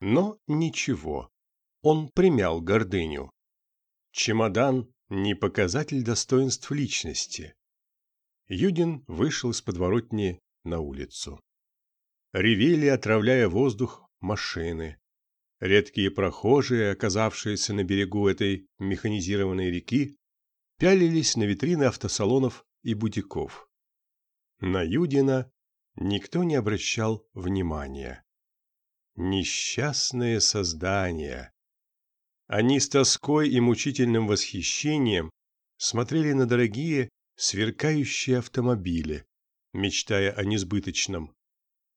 Но ничего, он примял гордыню. Чемодан – не показатель достоинств личности. Юдин вышел из подворотни на улицу. Ревели, отравляя воздух, машины. Редкие прохожие, оказавшиеся на берегу этой механизированной реки, пялились на витрины автосалонов и бутиков. На Юдина никто не обращал внимания. Несчастные создания. Они с тоской и мучительным восхищением смотрели на дорогие, сверкающие автомобили, мечтая о несбыточном.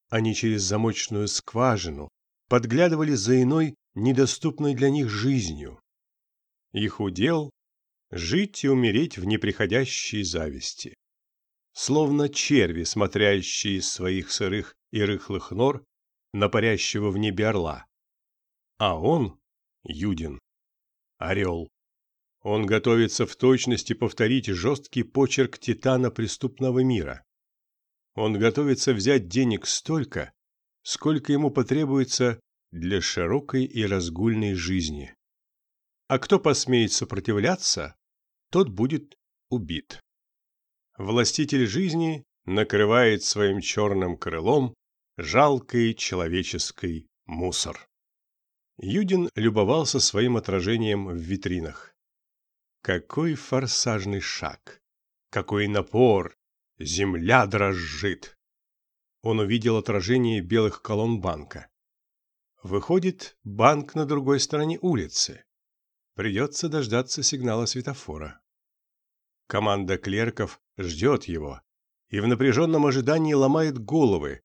Они через замочную скважину подглядывали за иной, недоступной для них жизнью. Их удел – жить и умереть в неприходящей зависти. Словно черви, смотрящие из своих сырых и рыхлых нор на парящего в небе орла. А он, Юдин, орел. Он готовится в точности повторить жесткий почерк титана преступного мира. Он готовится взять денег столько, сколько ему потребуется для широкой и разгульной жизни. А кто посмеет сопротивляться, тот будет убит. Властитель жизни накрывает своим черным крылом жалкий человеческий мусор. Юдин любовался своим отражением в витринах. Какой форсажный шаг! Какой напор! Земля дрожит! Он увидел отражение белых колонн банка. Выходит, банк на другой стороне улицы. Придется дождаться сигнала светофора. Команда клерков ждет его и в напряженном ожидании ломает головы,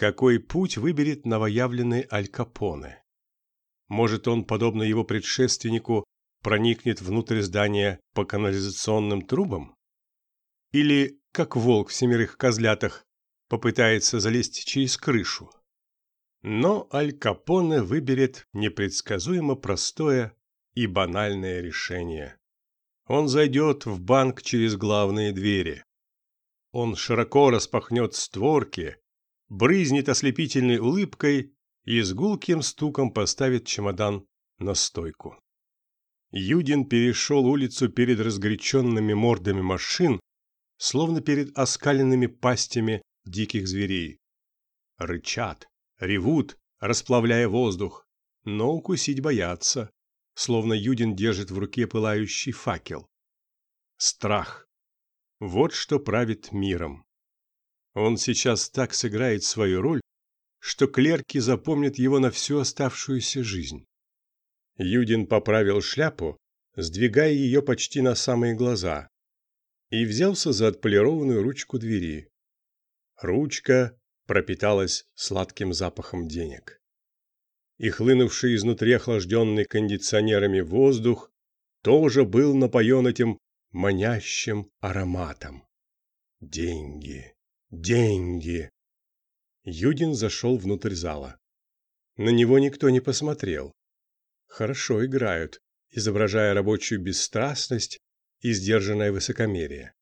какой путь выберет новоявленный Аль Капоне. Может, он, подобно его предшественнику, проникнет внутрь здания по канализационным трубам? Или, как волк в семерых козлятах, попытается залезть через крышу? Но Аль Капоне выберет непредсказуемо простое и банальное решение. Он зайдет в банк через главные двери. Он широко распахнет створки, брызнет ослепительной улыбкой и с гулким стуком поставит чемодан на стойку. Юдин перешел улицу перед разгоряченными мордами машин, словно перед оскаленными пастями диких зверей. Рычат, ревут, расплавляя воздух, но укусить боятся, словно Юдин держит в руке пылающий факел. Страх. Вот что правит миром. Он сейчас так сыграет свою роль, что клерки запомнят его на всю оставшуюся жизнь. Юдин поправил шляпу, сдвигая ее почти на самые глаза, и взялся за отполированную ручку двери. Ручка пропиталась сладким запахом денег. И хлынувший изнутри охлажденный кондиционерами воздух тоже был напоен этим манящим ароматом. Деньги, деньги, Юдин зашел внутрь зала. На него никто не посмотрел. Хорошо играют, изображая рабочую бесстрастность и сдержанное высокомерие.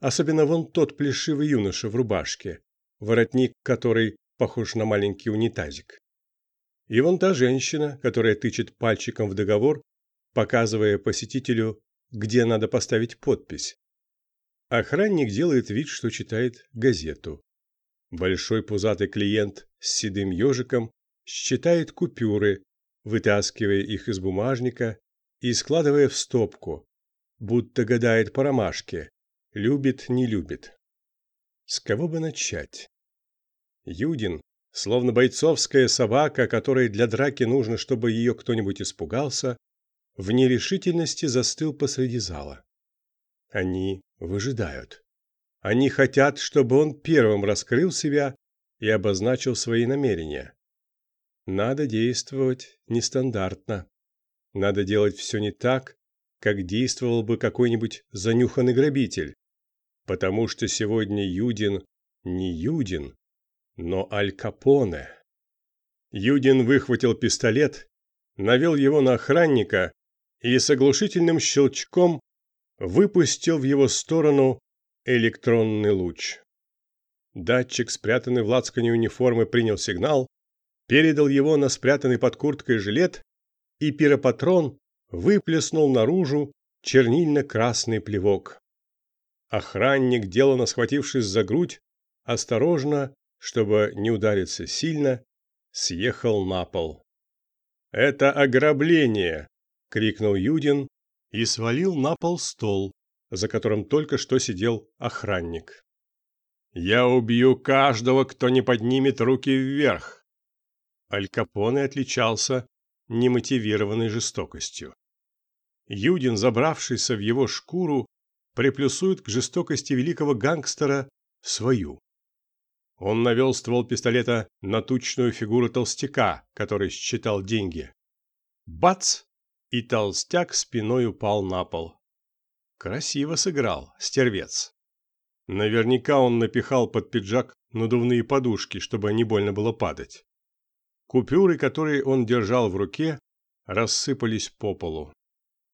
Особенно вон тот плешивый юноша в рубашке, воротник которой похож на маленький унитазик. И вон та женщина, которая тычет пальчиком в договор, показывая посетителю, где надо поставить подпись. Охранник делает вид, что читает газету. Большой пузатый клиент с седым ежиком считает купюры, вытаскивая их из бумажника и складывая в стопку, будто гадает по ромашке, любит, не любит. С кого бы начать? Юдин, словно бойцовская собака, которой для драки нужно, чтобы ее кто-нибудь испугался, в нерешительности застыл посреди зала. Они выжидают. Они хотят, чтобы он первым раскрыл себя и обозначил свои намерения. Надо действовать нестандартно. Надо делать все не так, как действовал бы какой-нибудь занюханный грабитель. Потому что сегодня Юдин не Юдин, но Аль Капоне. Юдин выхватил пистолет, навел его на охранника и с оглушительным щелчком выпустил в его сторону электронный луч. Датчик, спрятанный в лацкане униформы, принял сигнал, передал его на спрятанный под курткой жилет, и пиропатрон выплеснул наружу чернильно-красный плевок. Охранник, делано схватившись за грудь, осторожно, чтобы не удариться сильно, съехал на пол. «Это ограбление!» — крикнул Юдин и свалил на пол стол, за которым только что сидел охранник. «Я убью каждого, кто не поднимет руки вверх!» Аль Капоне отличался немотивированной жестокостью. Юдин, забравшийся в его шкуру, приплюсует к жестокости великого гангстера свою. Он навел ствол пистолета на тучную фигуру толстяка, который считал деньги. Бац! И толстяк спиной упал на пол. Красиво сыграл, стервец. Наверняка он напихал под пиджак надувные подушки, чтобы не больно было падать. Купюры, которые он держал в руке, рассыпались по полу.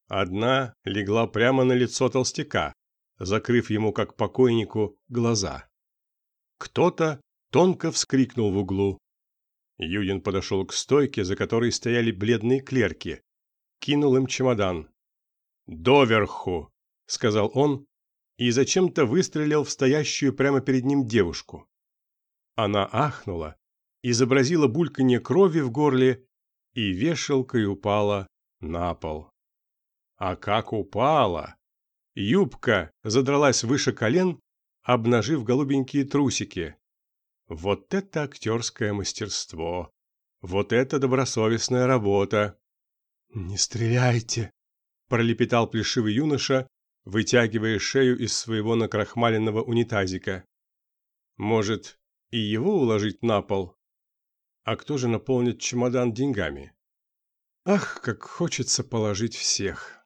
Одна легла прямо на лицо толстяка, закрыв ему, как покойнику, глаза. Кто-то тонко вскрикнул в углу. Юдин подошел к стойке, за которой стояли бледные клерки. Кинул им чемодан. «Доверху!» — сказал он, и зачем-то выстрелил в стоящую прямо перед ним девушку. Она ахнула, изобразила бульканье крови в горле и вешалкой упала на пол. А как упала! Юбка задралась выше колен, обнажив голубенькие трусики. Вот это актерское мастерство! Вот это добросовестная работа! «Не стреляйте!» – пролепетал плешивый юноша, вытягивая шею из своего накрахмаленного унитазика. «Может, и его уложить на пол? А кто же наполнит чемодан деньгами? Ах, как хочется положить всех!»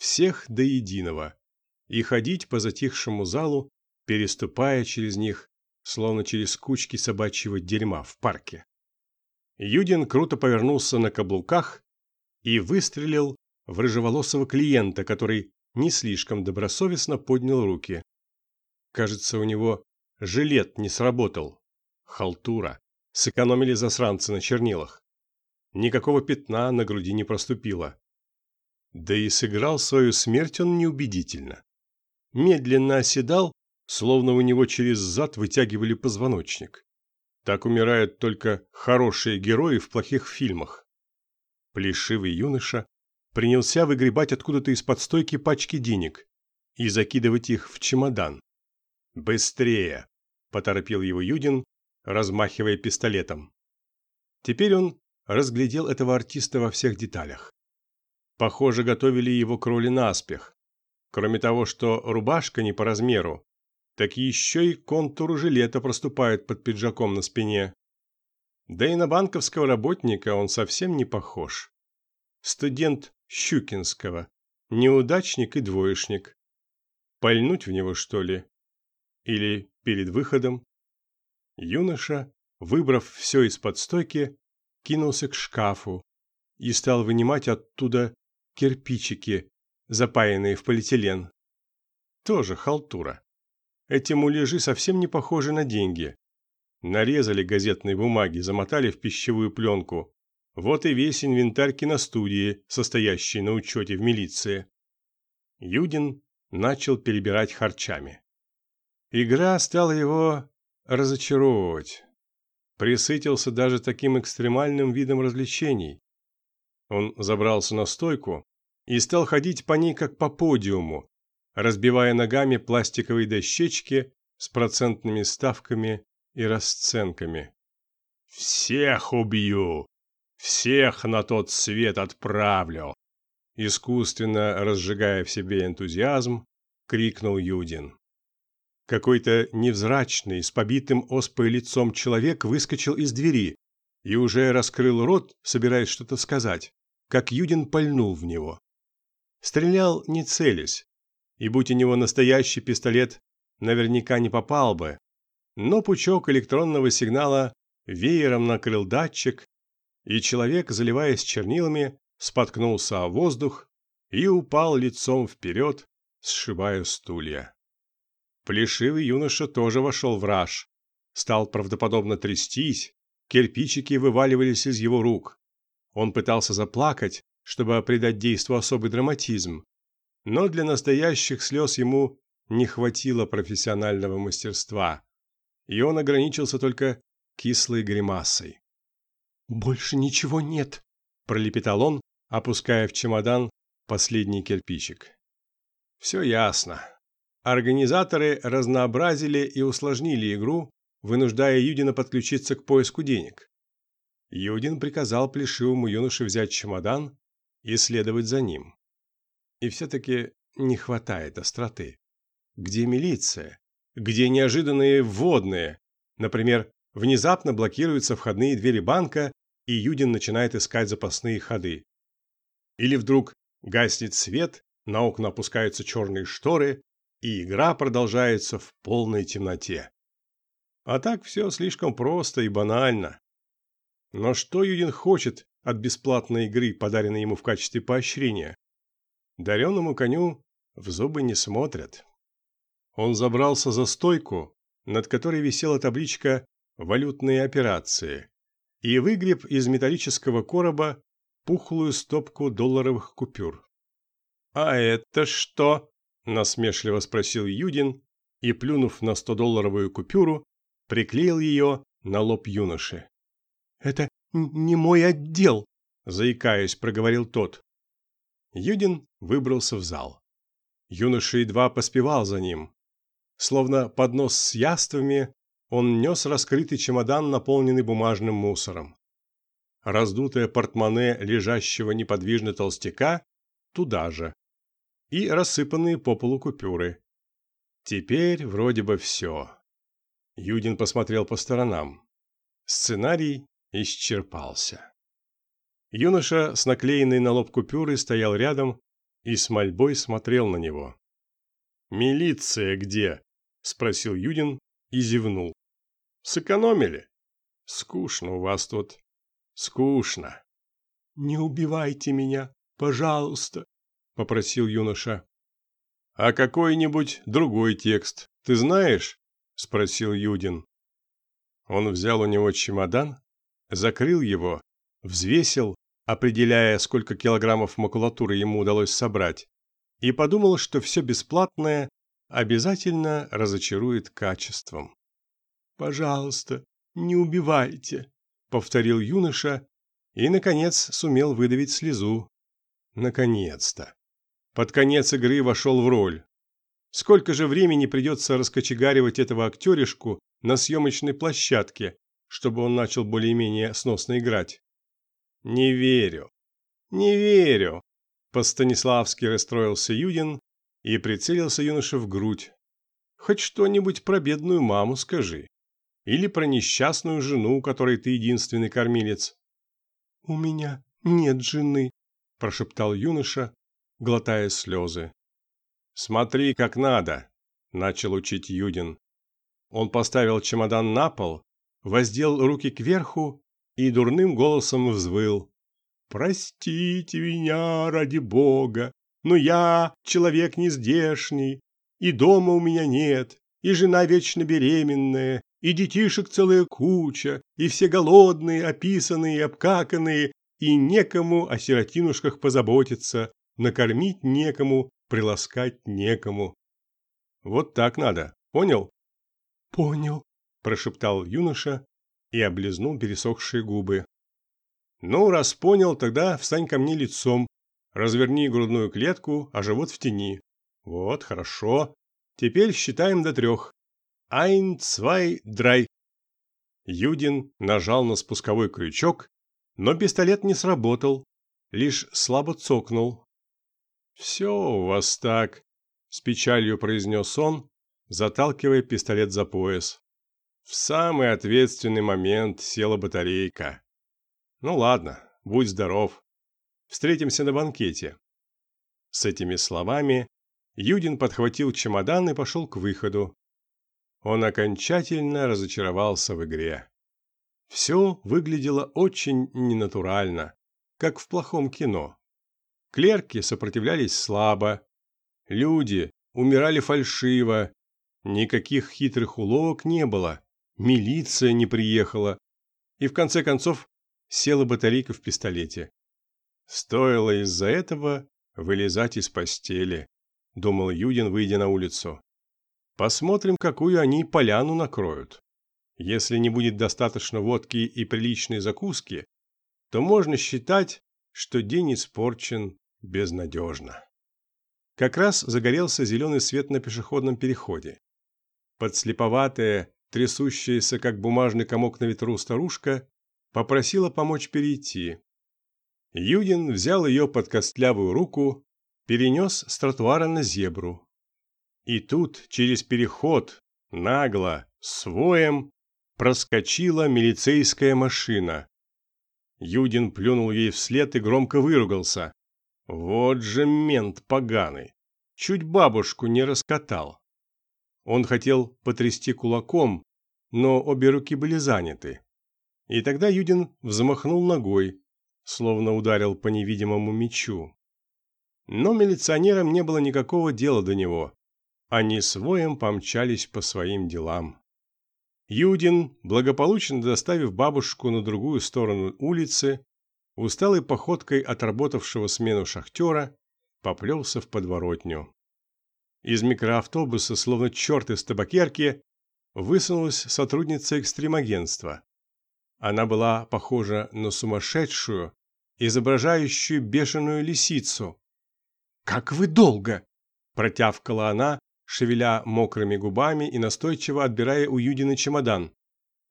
всех до единого, и ходить по затихшему залу, переступая через них, словно через кучки собачьего дерьма в парке. Юдин круто повернулся на каблуках и выстрелил в рыжеволосого клиента, который не слишком добросовестно поднял руки. Кажется, у него жилет не сработал. Халтура. Сэкономили засранцы на чернилах. Никакого пятна на груди не проступило. Да и сыграл свою смерть он неубедительно. Медленно оседал, словно у него через зад вытягивали позвоночник. Так умирают только хорошие герои в плохих фильмах. Плешивый юноша принялся выгребать откуда-то из-под стойки пачки денег и закидывать их в чемодан. «Быстрее!» – поторопил его Юдин, размахивая пистолетом. Теперь он разглядел этого артиста во всех деталях. Похоже, готовили его к роли наспех. Кроме того, что рубашка не по размеру, так еще и контур жилета проступает под пиджаком на спине. Да и на банковского работника он совсем не похож. Студент Щукинского, неудачник и двоечник. Пальнуть в него, что ли? Или перед выходом? Юноша, выбрав все из-под стойки, кинулся к шкафу и стал вынимать оттуда кирпичики, запаянные в полиэтилен. Тоже халтура. Эти муляжи совсем не похожи на деньги. Нарезали газетной бумаги, замотали в пищевую пленку. Вот и весь инвентарь киностудии, состоящий на учете в милиции. Юдин начал перебирать харчами. Игра стала его разочаровывать. Присытился даже таким экстремальным видом развлечений. Он забрался на стойку и стал ходить по ней как по подиуму, разбивая ногами пластиковые дощечки с процентными ставками и расценками. «Всех убью! Всех на тот свет отправлю!» Искусственно разжигая в себе энтузиазм, крикнул Юдин. Какой-то невзрачный, с побитым оспой лицом человек выскочил из двери и уже раскрыл рот, собираясь что-то сказать, как Юдин пальнул в него. Стрелял не целясь, и будь у него настоящий пистолет, наверняка не попал бы. Но пучок электронного сигнала веером накрыл датчик, и человек, заливаясь чернилами, споткнулся о воздух и упал лицом вперед, сшибая стулья. Плешивый юноша тоже вошел в раж, стал правдоподобно трястись, Кирпичики вываливались из его рук. Он пытался заплакать, чтобы придать действу особый драматизм. Но для настоящих слез ему не хватило профессионального мастерства, и он ограничился только кислой гримасой. «Больше ничего нет», – пролепетал он, опуская в чемодан последний кирпичик. Все ясно. Организаторы разнообразили и усложнили игру, вынуждая Юдина подключиться к поиску денег. Юдин приказал плешивому юноше взять чемодан и следовать за ним. И все-таки не хватает остроты. Где милиция? Где неожиданные вводные? Например, внезапно блокируются входные двери банка, и Юдин начинает искать запасные ходы. Или вдруг гаснет свет, на окна опускаются черные шторы, и игра продолжается в полной темноте. А так все слишком просто и банально. Но что Юдин хочет от бесплатной игры, подаренной ему в качестве поощрения? Дареному коню в зубы не смотрят. Он забрался за стойку, над которой висела табличка «Валютные операции», и выгреб из металлического короба пухлую стопку долларовых купюр. «А это что?» – насмешливо спросил Юдин и, плюнув на 100-долларовую купюру, приклеил ее на лоб юноши. «Это не мой отдел», – заикаясь, проговорил тот. Юдин выбрался в зал. Юноша едва поспевал за ним. Словно поднос с яствами, он нес раскрытый чемодан, наполненный бумажным мусором. Раздутое портмоне лежащего неподвижно толстяка туда же. И рассыпанные по полу купюры. Теперь вроде бы все. Юдин посмотрел по сторонам. Сценарий исчерпался. Юноша с наклеенной на лоб купюрой стоял рядом и с мольбой смотрел на него. «Милиция где?» – спросил Юдин и зевнул. «Сэкономили? Скучно у вас тут. Скучно». «Не убивайте меня, пожалуйста», – попросил юноша. «А какой-нибудь другой текст ты знаешь?» – спросил Юдин. Он взял у него чемодан, закрыл его, взвесил, определяя, сколько килограммов макулатуры ему удалось собрать, и подумал, что все бесплатное обязательно разочарует качеством. «Пожалуйста, не убивайте», — повторил юноша и, наконец, сумел выдавить слезу. Наконец-то. Под конец игры вошел в роль. Сколько же времени придется раскочегаривать этого актеришку на съемочной площадке, чтобы он начал более-менее сносно играть? Не верю. Не верю. По-станиславски расстроился Юдин и прицелился юноша в грудь. Хоть что-нибудь про бедную маму скажи. Или про несчастную жену, которой ты единственный кормилец. У меня нет жены, прошептал юноша, глотая слезы. Смотри, как надо, начал учить Юдин. Он поставил чемодан на пол, воздел руки кверху и дурным голосом взвыл. «Простите меня, ради бога, но я человек нездешний, и дома у меня нет, и жена вечно беременная, и детишек целая куча, и все голодные, описанные обкаканные, и некому о сиротинушках позаботиться, накормить некому, приласкать некому. Вот так надо, понял? Понял, прошептал юноша и облизнул пересохшие губы. Ну, раз понял, тогда встань ко мне лицом, разверни грудную клетку, а живот в тени. Вот, хорошо. Теперь считаем до трех. Ein, zwei, drei. Юдин нажал на спусковой крючок, но пистолет не сработал, лишь слабо цокнул. «Все у вас так», – с печалью произнес он, заталкивая пистолет за пояс. В самый ответственный момент села батарейка. Ну ладно, будь здоров. Встретимся на банкете. С этими словами Юдин подхватил чемодан и пошел к выходу. Он окончательно разочаровался в игре. Все выглядело очень ненатурально, как в плохом кино. Клерки сопротивлялись слабо, люди умирали фальшиво, никаких хитрых уловок не было, милиция не приехала, и в конце концов села батарейка в пистолете. Стоило из-за этого вылезать из постели, думал Юдин, выйдя на улицу. Посмотрим, какую они поляну накроют. Если не будет достаточно водки и приличной закуски, то можно считать, что день испорчен безнадежно. Как раз загорелся зеленый свет на пешеходном переходе. Подслеповатая, трясущаяся, как бумажный комок на ветру старушка, попросила помочь перейти. Юдин взял ее под костлявую руку, перенес с тротуара на зебру. И тут, через переход, нагло, своем, проскочила милицейская машина. Юдин плюнул ей вслед и громко выругался. Вот же мент поганый. Чуть бабушку не раскатал. Он хотел потрясти кулаком, но обе руки были заняты. И тогда Юдин взмахнул ногой, словно ударил по невидимому мечу. Но милиционерам не было никакого дела до него. Они с воем помчались по своим делам. Юдин, благополучно доставив бабушку на другую сторону улицы, усталой походкой отработавшего смену шахтера, поплелся в подворотню. Из микроавтобуса, словно черт из табакерки, высунулась сотрудница экстремагентства. Она была похожа на сумасшедшую, изображающую бешеную лисицу. «Как вы долго!» – протявкала она, шевеля мокрыми губами и настойчиво отбирая у Юдины чемодан.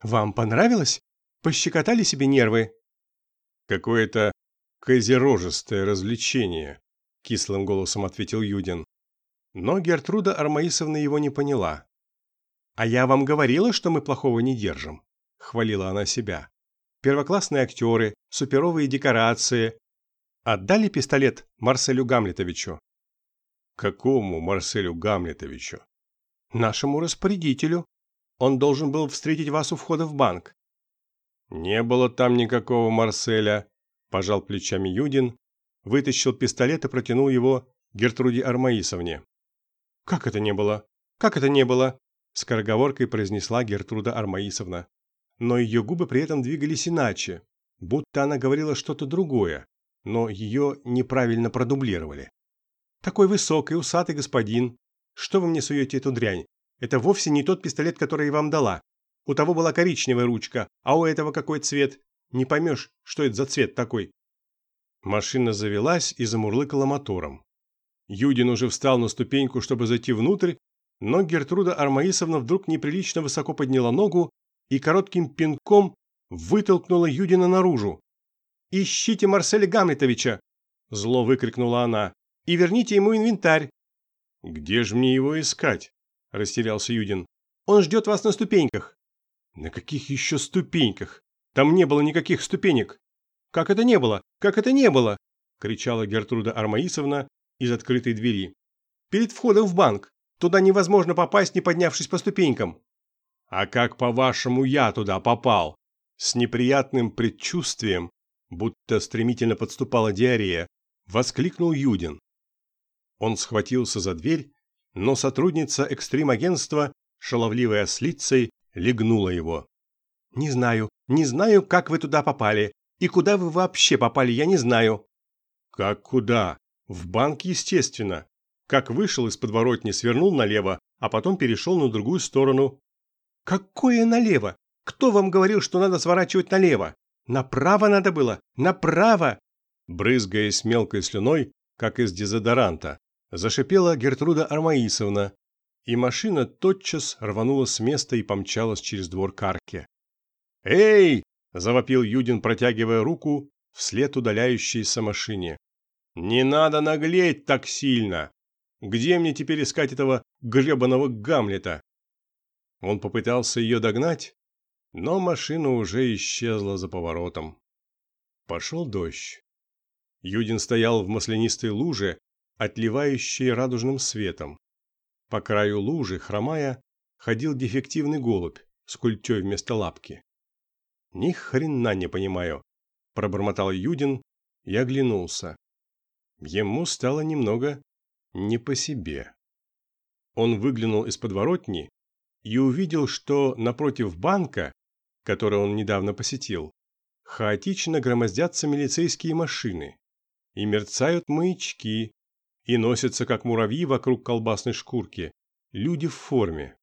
«Вам понравилось? Пощекотали себе нервы?» «Какое-то козерожестое развлечение», – кислым голосом ответил Юдин. Но Гертруда Армаисовна его не поняла. «А я вам говорила, что мы плохого не держим», – хвалила она себя. «Первоклассные актеры, суперовые декорации. Отдали пистолет Марселю Гамлетовичу?» Какому Марселю Гамлетовичу? Нашему распорядителю. Он должен был встретить вас у входа в банк. Не было там никакого Марселя, пожал плечами Юдин, вытащил пистолет и протянул его Гертруде Армаисовне. Как это не было? Как это не было? скороговоркой произнесла Гертруда Армаисовна. Но ее губы при этом двигались иначе, будто она говорила что-то другое, но ее неправильно продублировали. Такой высокий, усатый господин. Что вы мне суете эту дрянь? Это вовсе не тот пистолет, который я вам дала. У того была коричневая ручка, а у этого какой цвет? Не поймешь, что это за цвет такой. Машина завелась и замурлыкала мотором. Юдин уже встал на ступеньку, чтобы зайти внутрь, но Гертруда Армаисовна вдруг неприлично высоко подняла ногу и коротким пинком вытолкнула Юдина наружу. «Ищите Марселя Гамлетовича!» – зло выкрикнула она и верните ему инвентарь». «Где же мне его искать?» – растерялся Юдин. «Он ждет вас на ступеньках». «На каких еще ступеньках? Там не было никаких ступенек». «Как это не было? Как это не было?» – кричала Гертруда Армаисовна из открытой двери. «Перед входом в банк. Туда невозможно попасть, не поднявшись по ступенькам». «А как, по-вашему, я туда попал?» С неприятным предчувствием, будто стремительно подступала диарея, воскликнул Юдин. Он схватился за дверь, но сотрудница экстрим-агентства, шаловливой ослицей, легнула его. «Не знаю, не знаю, как вы туда попали. И куда вы вообще попали, я не знаю». «Как куда? В банк, естественно. Как вышел из подворотни, свернул налево, а потом перешел на другую сторону». «Какое налево? Кто вам говорил, что надо сворачивать налево? Направо надо было, направо!» Брызгаясь мелкой слюной, как из дезодоранта, Зашипела Гертруда Армаисовна, и машина тотчас рванула с места и помчалась через двор к арке. «Эй!» – завопил Юдин, протягивая руку вслед удаляющейся машине. «Не надо наглеть так сильно! Где мне теперь искать этого гребаного Гамлета?» Он попытался ее догнать, но машина уже исчезла за поворотом. Пошел дождь. Юдин стоял в маслянистой луже, отливающие радужным светом. По краю лужи, хромая, ходил дефективный голубь с культей вместо лапки. «Ни хрена не понимаю», – пробормотал Юдин и оглянулся. Ему стало немного не по себе. Он выглянул из подворотни и увидел, что напротив банка, который он недавно посетил, хаотично громоздятся милицейские машины, и мерцают маячки, и носятся, как муравьи вокруг колбасной шкурки, люди в форме.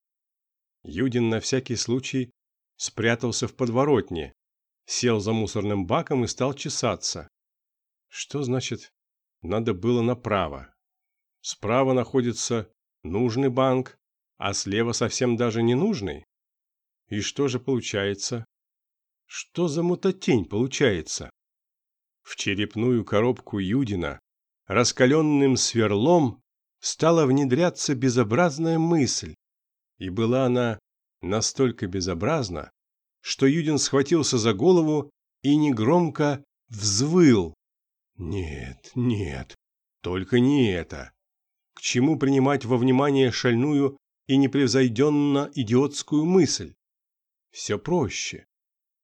Юдин на всякий случай спрятался в подворотне, сел за мусорным баком и стал чесаться. Что значит «надо было направо»? Справа находится нужный банк, а слева совсем даже не нужный. И что же получается? Что за мутатень получается? В черепную коробку Юдина раскаленным сверлом стала внедряться безобразная мысль. И была она настолько безобразна, что Юдин схватился за голову и негромко взвыл. Нет, нет, только не это. К чему принимать во внимание шальную и непревзойденно идиотскую мысль? Все проще.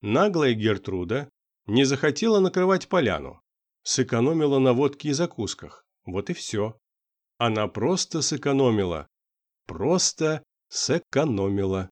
Наглая Гертруда не захотела накрывать поляну, сэкономила на водке и закусках. Вот и все. Она просто сэкономила. Просто сэкономила.